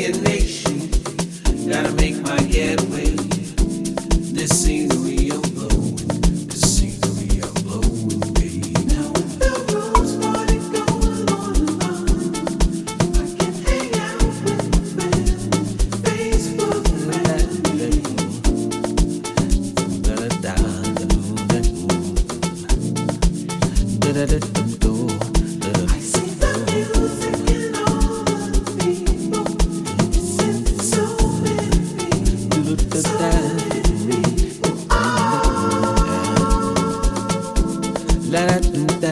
nation Gotta make my getaway. This scenery I'm. This scenery I'm baby. Now the party on and on. I can hang out with. Facebook man. Da da da da da da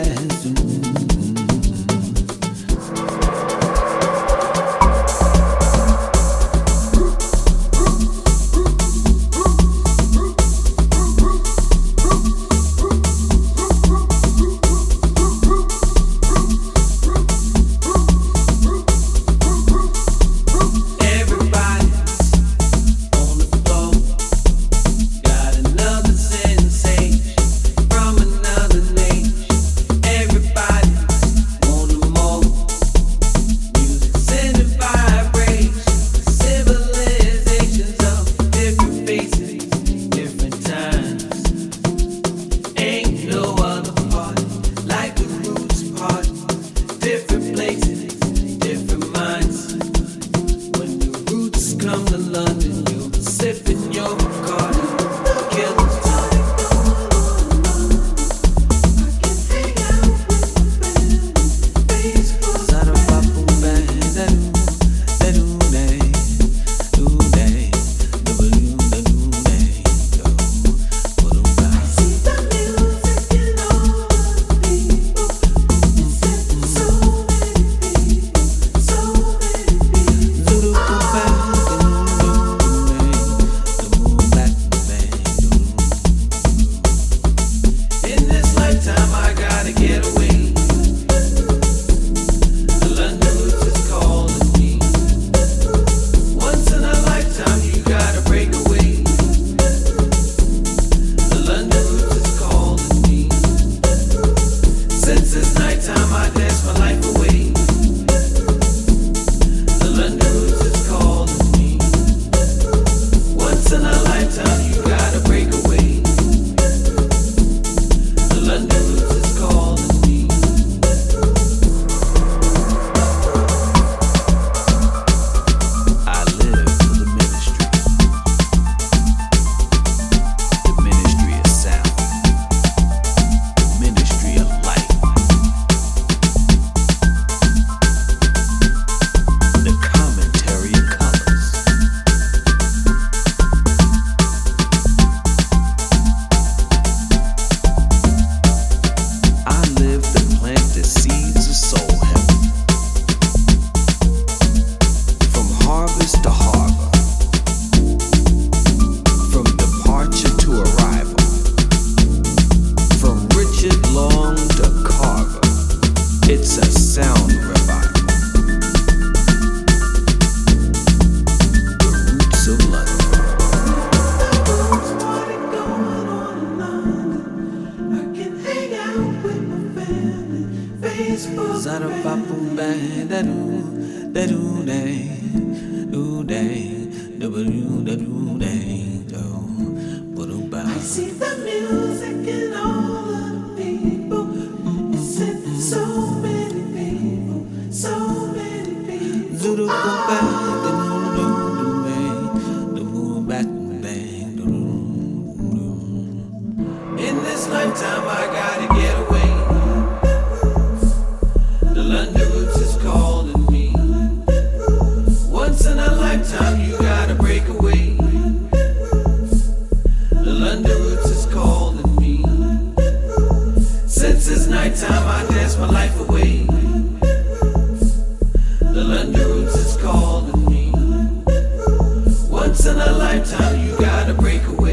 time I dance my life away. Zada papu bang da doo da doo dang doo dang da ba da doo dang do ba doo ba. See the music in all the people. It's in so many people, so many people. Zulu boom bang lifetime, you gotta break away. The London roots is calling me. Since it's nighttime, I dance my life away. The London roots is calling me. Once in a lifetime, you gotta break away.